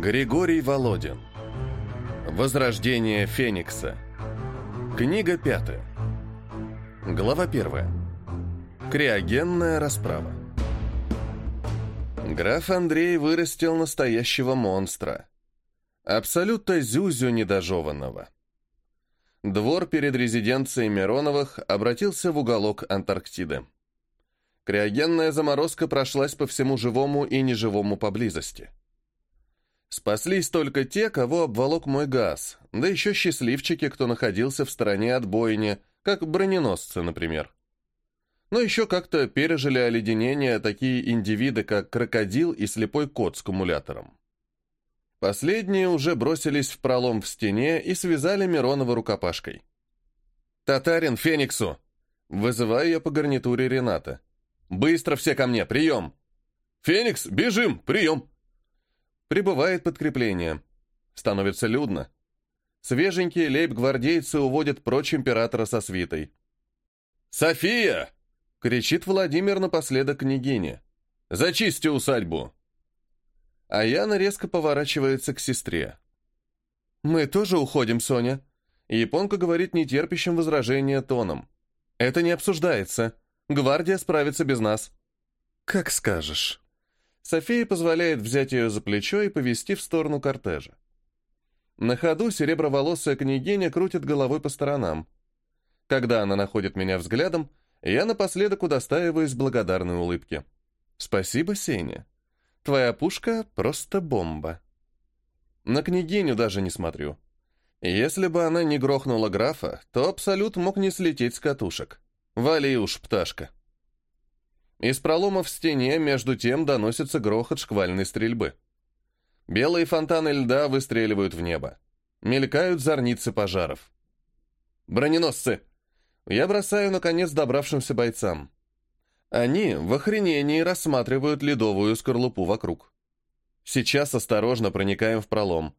Григорий Володин. Возрождение Феникса. Книга пятая. Глава первая. Криогенная расправа. Граф Андрей вырастил настоящего монстра. Абсолютно зюзю недожеванного. Двор перед резиденцией Мироновых обратился в уголок Антарктиды. Криогенная заморозка прошлась по всему живому и неживому поблизости. Спаслись только те, кого обволок мой газ, да еще счастливчики, кто находился в стороне от бойни, как броненосцы, например. Но еще как-то пережили оледенение такие индивиды, как крокодил и слепой кот с кумулятором. Последние уже бросились в пролом в стене и связали Миронова рукопашкой. «Татарин, Фениксу!» Вызываю я по гарнитуре Рената. «Быстро все ко мне! Прием!» «Феникс, бежим! Прием!» Прибывает подкрепление. Становится людно. Свеженькие лейб-гвардейцы уводят прочь императора со свитой. «София!» — кричит Владимир напоследок княгине. «Зачисти усадьбу!» А Яна резко поворачивается к сестре. «Мы тоже уходим, Соня», — японка говорит нетерпящим возражения тоном. «Это не обсуждается. Гвардия справится без нас». «Как скажешь». София позволяет взять ее за плечо и повести в сторону кортежа. На ходу сереброволосая княгиня крутит головой по сторонам. Когда она находит меня взглядом, я напоследок удостаиваюсь благодарной улыбки. «Спасибо, Сеня. Твоя пушка — просто бомба». На княгиню даже не смотрю. Если бы она не грохнула графа, то Абсолют мог не слететь с катушек. Вали уж, пташка. Из пролома в стене между тем доносится грохот шквальной стрельбы. Белые фонтаны льда выстреливают в небо. Мелькают зорницы пожаров. «Броненосцы!» Я бросаю, наконец, добравшимся бойцам. Они в охренении рассматривают ледовую скорлупу вокруг. Сейчас осторожно проникаем в пролом.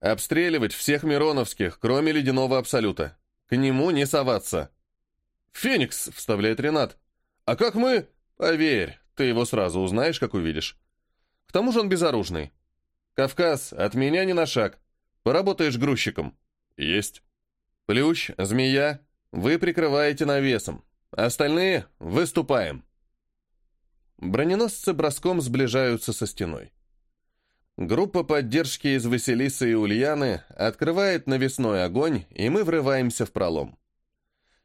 Обстреливать всех Мироновских, кроме ледяного абсолюта. К нему не соваться. «Феникс!» — вставляет Ренат. «А как мы...» Поверь, ты его сразу узнаешь, как увидишь. К тому же он безоружный. Кавказ, от меня не на шаг. Поработаешь грузчиком. Есть. Плющ, змея, вы прикрываете навесом. Остальные выступаем. Броненосцы броском сближаются со стеной. Группа поддержки из Василисы и Ульяны открывает навесной огонь, и мы врываемся в пролом.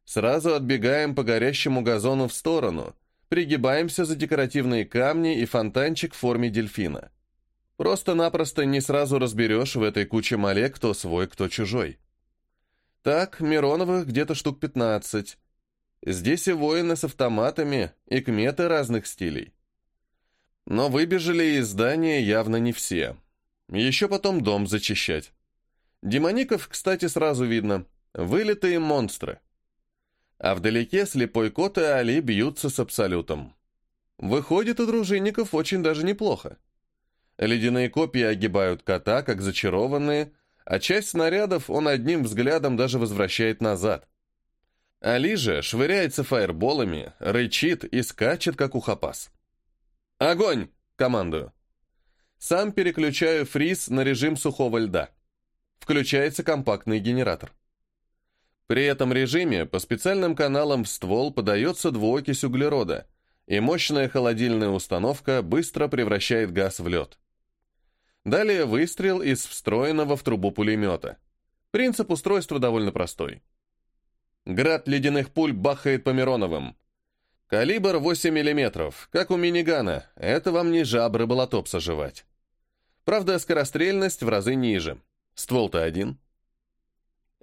Сразу отбегаем по горящему газону в сторону, пригибаемся за декоративные камни и фонтанчик в форме дельфина. Просто-напросто не сразу разберешь в этой куче мале, кто свой, кто чужой. Так, Мироновых где-то штук 15. Здесь и воины с автоматами, и кметы разных стилей. Но выбежали из здания явно не все. Еще потом дом зачищать. Демоников, кстати, сразу видно. Вылитые монстры а вдалеке слепой кот и Али бьются с Абсолютом. Выходит, у дружинников очень даже неплохо. Ледяные копья огибают кота, как зачарованные, а часть снарядов он одним взглядом даже возвращает назад. Али же швыряется фаерболами, рычит и скачет, как ухопас. «Огонь!» — командую. Сам переключаю фриз на режим сухого льда. Включается компактный генератор. При этом режиме по специальным каналам в ствол подается двуокись углерода, и мощная холодильная установка быстро превращает газ в лед. Далее выстрел из встроенного в трубу пулемета. Принцип устройства довольно простой. Град ледяных пуль бахает по Мироновым. Калибр 8 мм, как у минигана, это вам не жабры болотопса жевать. Правда, скорострельность в разы ниже. Ствол-то один.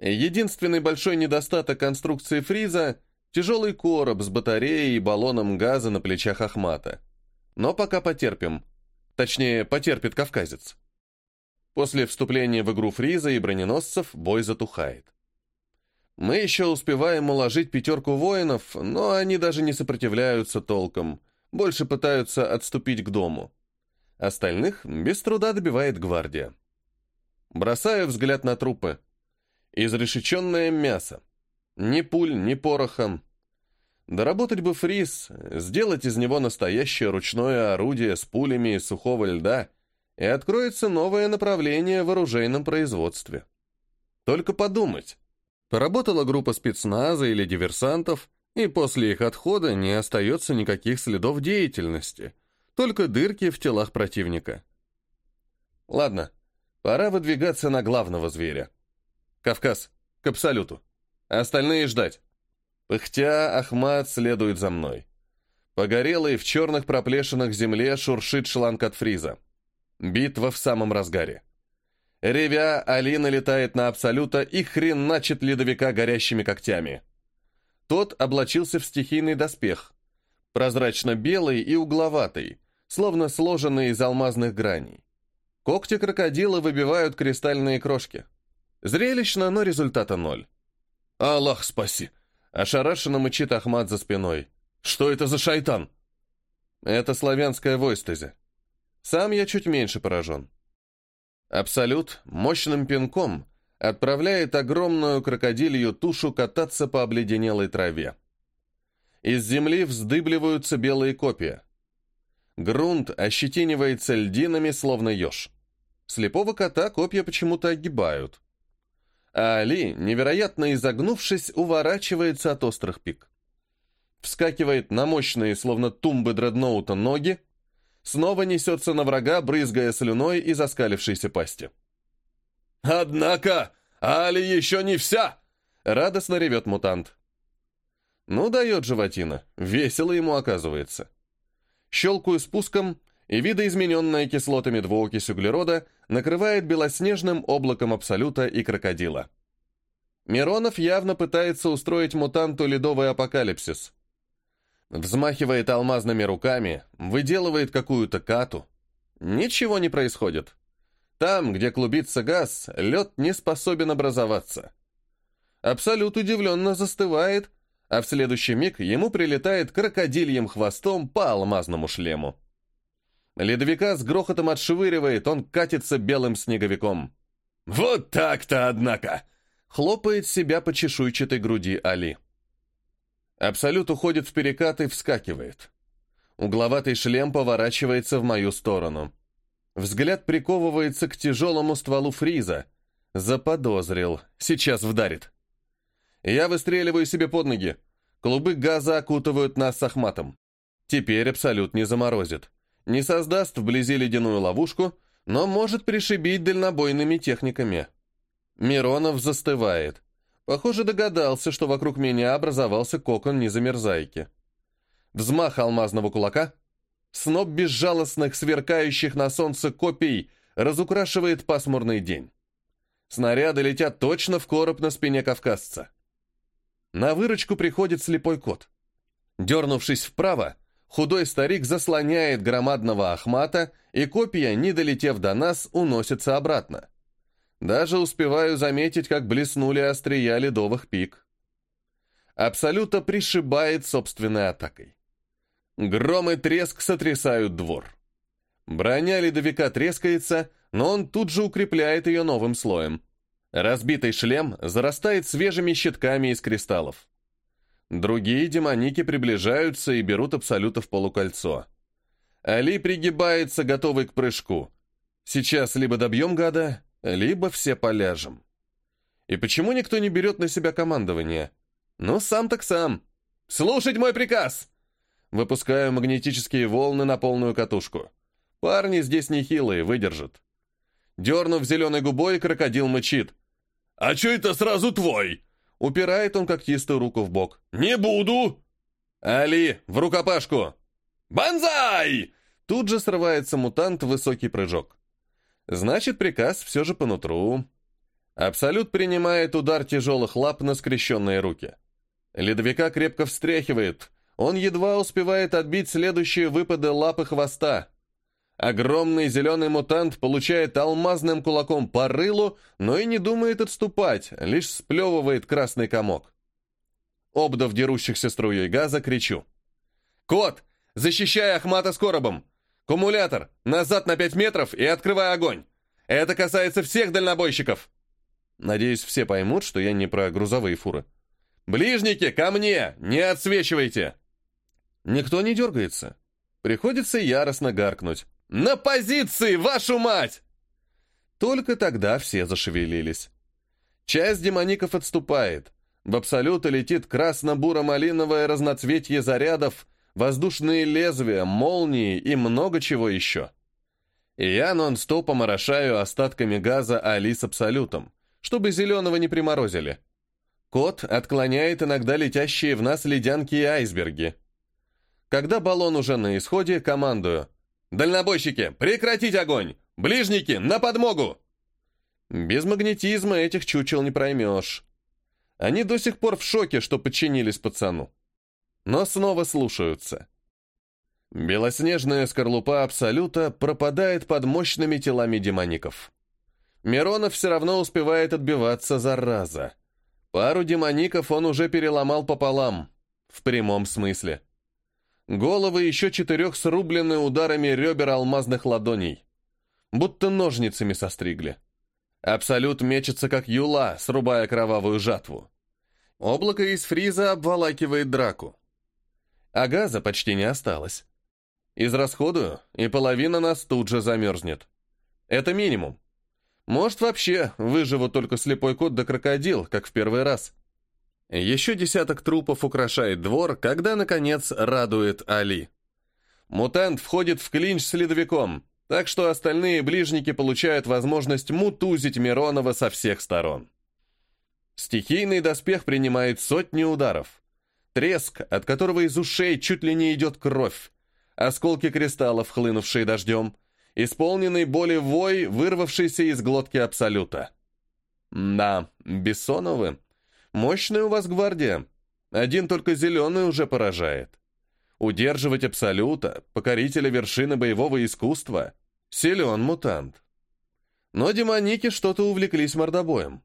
Единственный большой недостаток конструкции фриза – тяжелый короб с батареей и баллоном газа на плечах Ахмата. Но пока потерпим. Точнее, потерпит кавказец. После вступления в игру фриза и броненосцев бой затухает. Мы еще успеваем уложить пятерку воинов, но они даже не сопротивляются толком, больше пытаются отступить к дому. Остальных без труда добивает гвардия. Бросаю взгляд на трупы. Изрешеченное мясо. Ни пуль, ни пороха. Доработать бы фриз, сделать из него настоящее ручное орудие с пулями из сухого льда, и откроется новое направление в оружейном производстве. Только подумать. Поработала группа спецназа или диверсантов, и после их отхода не остается никаких следов деятельности, только дырки в телах противника. Ладно, пора выдвигаться на главного зверя. Кавказ, к Абсолюту. Остальные ждать. Пыхтя, Ахмат следует за мной. Погорелый в черных проплешинах земле шуршит шланг от фриза. Битва в самом разгаре. Ревя, Алина летает на Абсолюта и хреначит ледовика горящими когтями. Тот облачился в стихийный доспех. Прозрачно-белый и угловатый, словно сложенный из алмазных граней. Когти крокодила выбивают кристальные крошки. Зрелищно, но результата ноль. «Аллах спаси!» — ошарашенно мычит Ахмат за спиной. «Что это за шайтан?» «Это славянская войстезя. Сам я чуть меньше поражен». Абсолют мощным пинком отправляет огромную крокодилью тушу кататься по обледенелой траве. Из земли вздыбливаются белые копья. Грунт ощетинивается льдинами, словно еж. Слепого кота копья почему-то огибают а Али, невероятно изогнувшись, уворачивается от острых пик. Вскакивает на мощные, словно тумбы дредноута, ноги, снова несется на врага, брызгая слюной из оскалившейся пасти. «Однако, Али еще не вся!» — радостно ревет мутант. Ну, дает животина, весело ему оказывается. Щелкаю спуском, и видоизмененная кислотами двуокись углерода накрывает белоснежным облаком абсолюта и крокодила. Миронов явно пытается устроить мутанту ледовый апокалипсис. Взмахивает алмазными руками, выделывает какую-то кату. Ничего не происходит. Там, где клубится газ, лед не способен образоваться. Абсолют удивленно застывает, а в следующий миг ему прилетает крокодильем хвостом по алмазному шлему. Ледовика с грохотом отшвыривает, он катится белым снеговиком. «Вот так-то, однако!» — хлопает себя по чешуйчатой груди Али. Абсолют уходит в перекат и вскакивает. Угловатый шлем поворачивается в мою сторону. Взгляд приковывается к тяжелому стволу фриза. Заподозрил. Сейчас вдарит. Я выстреливаю себе под ноги. Клубы газа окутывают нас с Ахматом. Теперь Абсолют не заморозит не создаст вблизи ледяную ловушку, но может пришибить дальнобойными техниками. Миронов застывает. Похоже, догадался, что вокруг меня образовался кокон незамерзайки. Взмах алмазного кулака, сноп безжалостных, сверкающих на солнце копий разукрашивает пасмурный день. Снаряды летят точно в короб на спине кавказца. На выручку приходит слепой кот. Дернувшись вправо, Худой старик заслоняет громадного Ахмата, и копья, не долетев до нас, уносятся обратно. Даже успеваю заметить, как блеснули острия ледовых пик. Абсолюта пришибает собственной атакой. Гром и треск сотрясают двор. Броня ледовика трескается, но он тут же укрепляет ее новым слоем. Разбитый шлем зарастает свежими щитками из кристаллов. Другие демоники приближаются и берут Абсолюта в полукольцо. Али пригибается, готовый к прыжку. Сейчас либо добьем гада, либо все поляжем. И почему никто не берет на себя командование? Ну, сам так сам. «Слушать мой приказ!» Выпускаю магнетические волны на полную катушку. Парни здесь нехилые, выдержат. Дернув зеленой губой, крокодил мычит. «А че это сразу твой?» Упирает он когтистую руку в бок. «Не буду!» «Али, в рукопашку!» «Бонзай!» Тут же срывается мутант в высокий прыжок. Значит, приказ все же по нутру. Абсолют принимает удар тяжелых лап на скрещенные руки. Ледовика крепко встряхивает. Он едва успевает отбить следующие выпады лапы хвоста. Огромный зеленый мутант получает алмазным кулаком по рылу, но и не думает отступать, лишь сплевывает красный комок. Обдав дерущихся струей газа, кричу. «Кот, защищай Ахмата с коробом! Кумулятор, назад на пять метров и открывай огонь! Это касается всех дальнобойщиков!» Надеюсь, все поймут, что я не про грузовые фуры. «Ближники, ко мне! Не отсвечивайте!» Никто не дергается. Приходится яростно гаркнуть. На позиции, вашу мать!» Только тогда все зашевелились. Часть демоников отступает. В абсолюта летит красно-буро-малиновое разноцветье зарядов, воздушные лезвия, молнии и много чего еще. И я нон-стопом орошаю остатками газа Али с абсолютом, чтобы зеленого не приморозили. Кот отклоняет иногда летящие в нас ледянки и айсберги. Когда баллон уже на исходе, командую. «Дальнобойщики, прекратить огонь! Ближники, на подмогу!» Без магнетизма этих чучел не проймешь. Они до сих пор в шоке, что подчинились пацану. Но снова слушаются. Белоснежная скорлупа Абсолюта пропадает под мощными телами демоников. Миронов все равно успевает отбиваться, зараза. Пару демоников он уже переломал пополам, в прямом смысле. Головы еще четырех срублены ударами ребер алмазных ладоней. Будто ножницами состригли. Абсолют мечется, как юла, срубая кровавую жатву. Облако из фриза обволакивает драку. А газа почти не осталось. Израсходую, и половина нас тут же замерзнет. Это минимум. Может, вообще выживут только слепой кот да крокодил, как в первый раз. Еще десяток трупов украшает двор, когда, наконец, радует Али. Мутант входит в клинч с ледовиком, так что остальные ближники получают возможность мутузить Миронова со всех сторон. Стихийный доспех принимает сотни ударов. Треск, от которого из ушей чуть ли не идет кровь, осколки кристаллов, хлынувшие дождем, исполненный боли вой, вырвавшийся из глотки Абсолюта. Да, Бессоновы. Мощная у вас гвардия. Один только зеленый уже поражает. Удерживать Абсолюта, покорителя вершины боевого искусства, силен мутант. Но демоники что-то увлеклись мордобоем.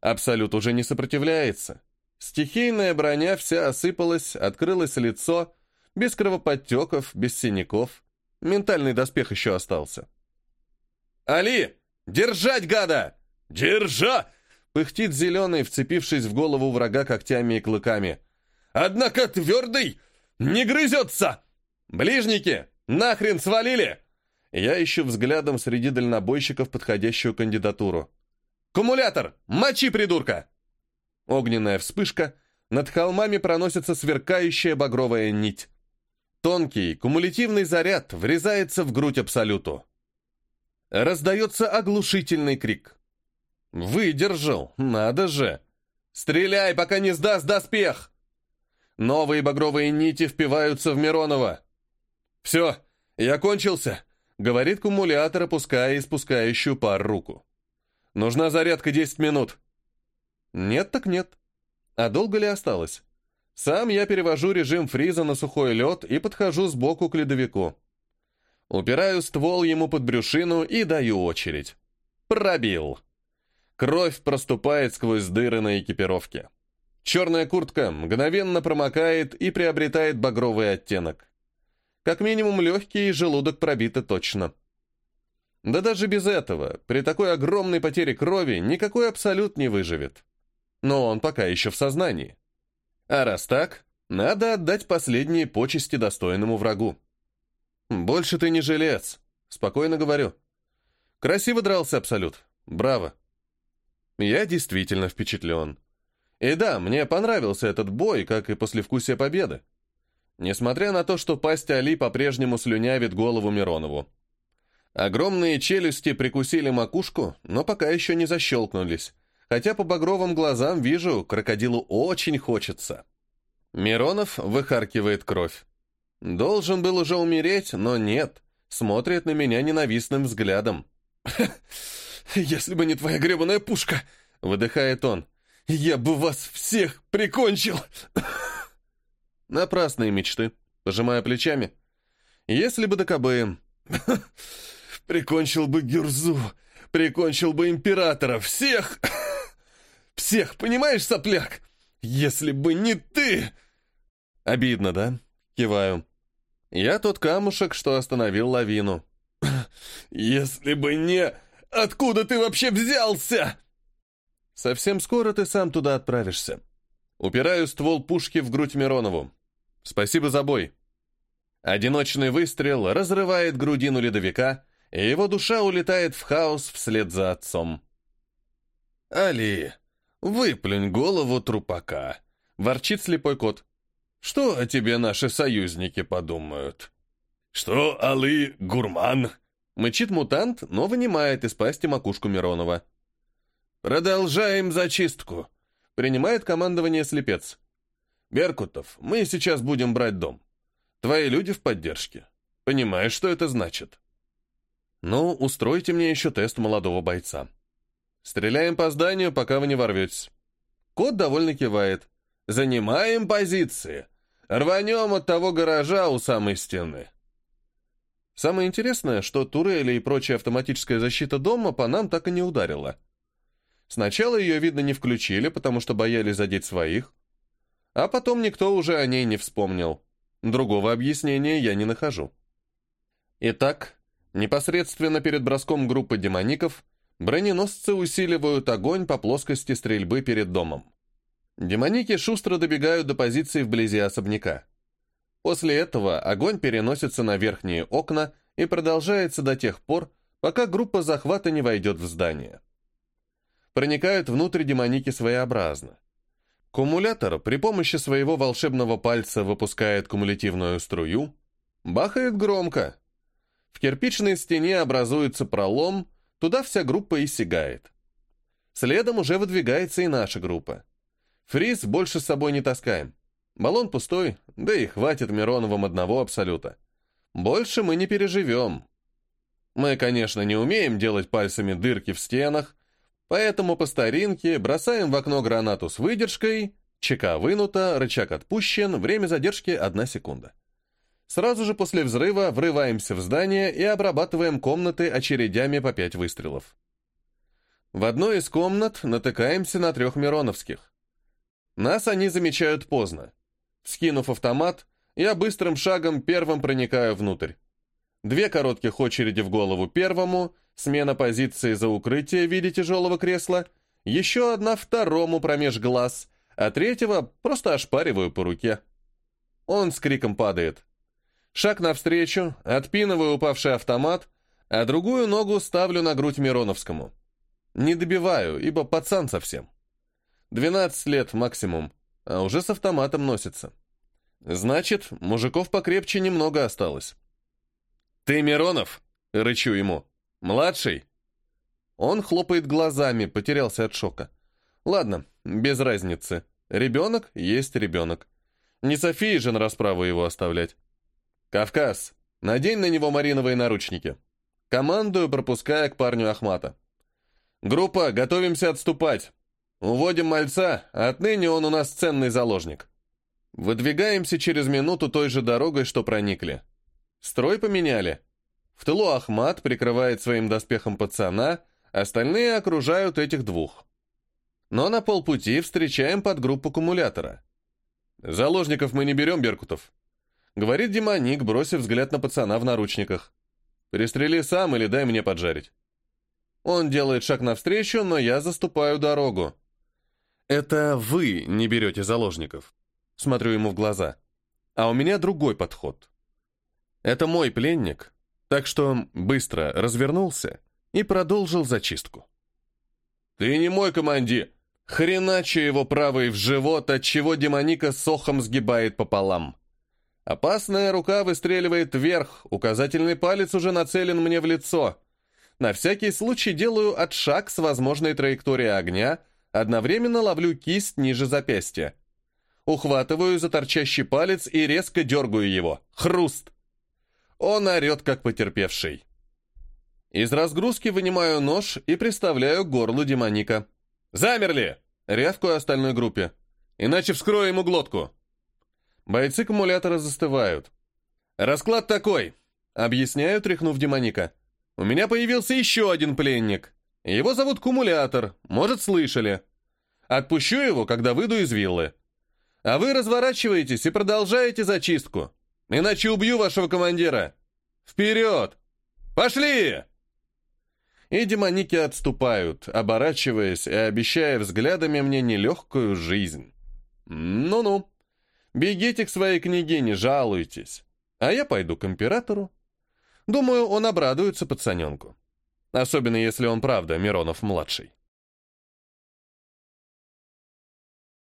Абсолют уже не сопротивляется. Стихийная броня вся осыпалась, открылось лицо, без кровоподтеков, без синяков. Ментальный доспех еще остался. «Али! Держать, гада! Держа!» Пыхтит зеленый, вцепившись в голову врага когтями и клыками. «Однако твердый! Не грызется! Ближники! Нахрен свалили!» Я ищу взглядом среди дальнобойщиков подходящую кандидатуру. «Кумулятор! Мочи, придурка!» Огненная вспышка. Над холмами проносится сверкающая багровая нить. Тонкий, кумулятивный заряд врезается в грудь Абсолюту. Раздается оглушительный крик. «Выдержал! Надо же! Стреляй, пока не сдаст доспех!» Новые багровые нити впиваются в Миронова. «Все, я кончился», — говорит кумулятор, опуская и спускающую пар руку. «Нужна зарядка 10 минут». «Нет так нет. А долго ли осталось?» Сам я перевожу режим фриза на сухой лед и подхожу сбоку к ледовику. Упираю ствол ему под брюшину и даю очередь. Пробил. Кровь проступает сквозь дыры на экипировке. Черная куртка мгновенно промокает и приобретает багровый оттенок. Как минимум легкий и желудок пробиты точно. Да даже без этого, при такой огромной потере крови, никакой абсолют не выживет. Но он пока еще в сознании. А раз так, надо отдать последние почести достойному врагу. «Больше ты не жилец», — спокойно говорю. «Красиво дрался Абсолют. Браво». Я действительно впечатлен. И да, мне понравился этот бой, как и послевкусие победы. Несмотря на то, что пасть Али по-прежнему слюнявит голову Миронову. Огромные челюсти прикусили макушку, но пока еще не защелкнулись, хотя по багровым глазам вижу, крокодилу очень хочется. Миронов выхаркивает кровь. Должен был уже умереть, но нет, смотрит на меня ненавистным взглядом. «Если бы не твоя гребаная пушка!» — выдыхает он. «Я бы вас всех прикончил!» Напрасные мечты, пожимая плечами. «Если бы до КБ...» «Прикончил бы Гюрзу, прикончил бы императора, всех!» Всех, понимаешь, сопляк? Если бы не ты!» «Обидно, да?» — киваю. «Я тот камушек, что остановил лавину». «Если бы не... Откуда ты вообще взялся?» «Совсем скоро ты сам туда отправишься». Упираю ствол пушки в грудь Миронову. «Спасибо за бой». Одиночный выстрел разрывает грудину ледовика, и его душа улетает в хаос вслед за отцом. «Али, выплюнь голову трупака», — ворчит слепой кот. «Что о тебе наши союзники подумают?» «Что, Алы, гурман?» Мычит мутант, но вынимает из пасти макушку Миронова. «Продолжаем зачистку», — принимает командование слепец. «Беркутов, мы сейчас будем брать дом. Твои люди в поддержке. Понимаешь, что это значит?» «Ну, устройте мне еще тест молодого бойца. Стреляем по зданию, пока вы не ворветесь». Кот довольно кивает. «Занимаем позиции. Рванем от того гаража у самой стены». Самое интересное, что турели и прочая автоматическая защита дома по нам так и не ударила. Сначала ее, видно, не включили, потому что боялись задеть своих, а потом никто уже о ней не вспомнил. Другого объяснения я не нахожу. Итак, непосредственно перед броском группы демоников броненосцы усиливают огонь по плоскости стрельбы перед домом. Демоники шустро добегают до позиции вблизи особняка. После этого огонь переносится на верхние окна и продолжается до тех пор, пока группа захвата не войдет в здание. Проникают внутрь демоники своеобразно. Кумулятор при помощи своего волшебного пальца выпускает кумулятивную струю, бахает громко. В кирпичной стене образуется пролом, туда вся группа и сигает. Следом уже выдвигается и наша группа. Фриз больше с собой не таскаем. Баллон пустой, да и хватит Мироновым одного абсолюта. Больше мы не переживем. Мы, конечно, не умеем делать пальцами дырки в стенах, поэтому по старинке бросаем в окно гранату с выдержкой, чека вынута, рычаг отпущен, время задержки одна секунда. Сразу же после взрыва врываемся в здание и обрабатываем комнаты очередями по пять выстрелов. В одной из комнат натыкаемся на трех Мироновских. Нас они замечают поздно. Скинув автомат, я быстрым шагом первым проникаю внутрь. Две коротких очереди в голову первому, смена позиции за укрытие в виде тяжелого кресла, еще одна второму промеж глаз, а третьего просто ошпариваю по руке. Он с криком падает. Шаг навстречу, отпинываю упавший автомат, а другую ногу ставлю на грудь Мироновскому. Не добиваю, ибо пацан совсем. 12 лет максимум а уже с автоматом носится. Значит, мужиков покрепче немного осталось. «Ты Миронов?» — рычу ему. «Младший?» Он хлопает глазами, потерялся от шока. «Ладно, без разницы. Ребенок есть ребенок. Не Софии же на расправу его оставлять. Кавказ, надень на него мариновые наручники. Командую, пропуская к парню Ахмата. Группа, готовимся отступать. Уводим мальца, отныне он у нас ценный заложник. Выдвигаемся через минуту той же дорогой, что проникли. Строй поменяли. В тылу Ахмат прикрывает своим доспехом пацана, остальные окружают этих двух. Но на полпути встречаем подгруппу аккумулятора. «Заложников мы не берем, Беркутов», — говорит демоник, бросив взгляд на пацана в наручниках. «Пристрели сам или дай мне поджарить». Он делает шаг навстречу, но я заступаю дорогу. «Это вы не берете заложников». Смотрю ему в глаза. «А у меня другой подход. Это мой пленник, так что быстро развернулся и продолжил зачистку». «Ты не мой командир!» Хреначу его правый в живот, отчего демоника с охом сгибает пополам. Опасная рука выстреливает вверх, указательный палец уже нацелен мне в лицо. На всякий случай делаю отшаг с возможной траекторией огня — Одновременно ловлю кисть ниже запястья. Ухватываю за торчащий палец и резко дергаю его. Хруст! Он орет, как потерпевший. Из разгрузки вынимаю нож и приставляю к горлу демоника. «Замерли!» — рявкую остальной группе. «Иначе вскрою ему глотку!» Бойцы аккумулятора застывают. «Расклад такой!» — объясняю, тряхнув демоника. «У меня появился еще один пленник. Его зовут Кумулятор, может, слышали. Отпущу его, когда выйду из виллы. А вы разворачиваетесь и продолжаете зачистку. Иначе убью вашего командира. Вперед! Пошли!» И демоники отступают, оборачиваясь и обещая взглядами мне нелегкую жизнь. «Ну-ну, бегите к своей княгине, жалуйтесь. А я пойду к императору. Думаю, он обрадуется пацаненку. Особенно, если он правда Миронов-младший.